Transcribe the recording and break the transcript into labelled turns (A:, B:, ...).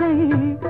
A: गई।